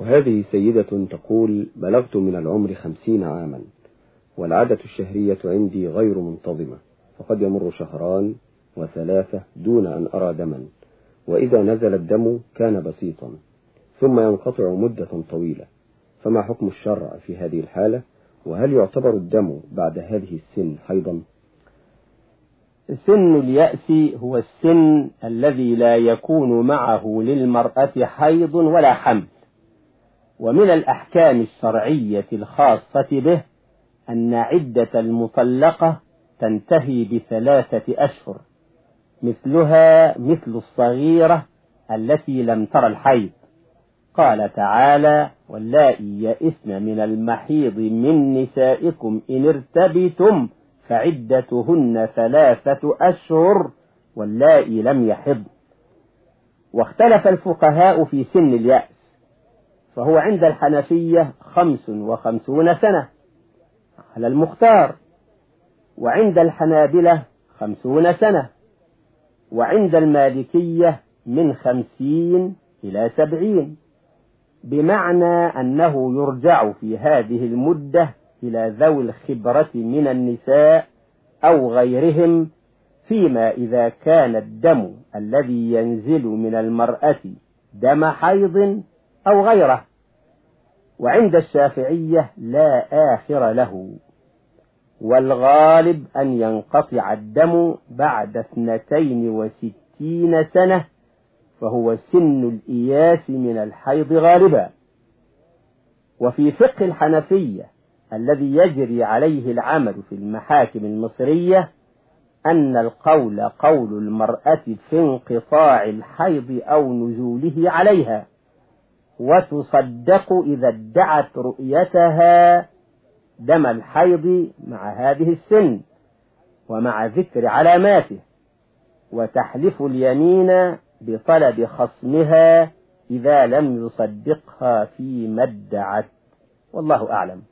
وهذه سيدة تقول بلغت من العمر خمسين عاما والعادة الشهرية عندي غير منتظمة فقد يمر شهران وثلاثة دون أن أرى دما وإذا نزل الدم كان بسيطا ثم ينقطع مدة طويلة فما حكم الشرع في هذه الحالة؟ وهل يعتبر الدم بعد هذه السن حيضا؟ سن اليأس هو السن الذي لا يكون معه للمرأة حيض ولا حمل. ومن الأحكام الشرعية الخاصة به أن عدة المطلقة تنتهي بثلاثة أشهر مثلها مثل الصغيرة التي لم تر الحيض. قال تعالى واللائي يئسن من المحيض من نسائكم إن ارتبتم فعدتهن ثلاثة أشهر واللائي لم يحض. واختلف الفقهاء في سن اليأس فهو عند الحنفية خمس وخمسون سنة على المختار. وعند الحنابلة خمسون سنة وعند المالكية من خمسين إلى سبعين. بمعنى أنه يرجع في هذه المدة إلى ذوي الخبرة من النساء أو غيرهم فيما إذا كان الدم الذي ينزل من المرأة دم حيض أو غيره. وعند الشافعية لا آخر له. والغالب أن ينقطع الدم بعد اثنتين وستين سنة فهو سن الإياس من الحيض غالبا. وفي فقه الحنفية الذي يجري عليه العمل في المحاكم المصرية أن القول قول المرأة في انقطاع الحيض أو نزوله عليها. وتصدق إذا ادعت رؤيتها دم الحيض مع هذه السن ومع ذكر علاماته وتحلف اليمين بطلب خصمها إذا لم يصدقها فيما ادعت. والله أعلم.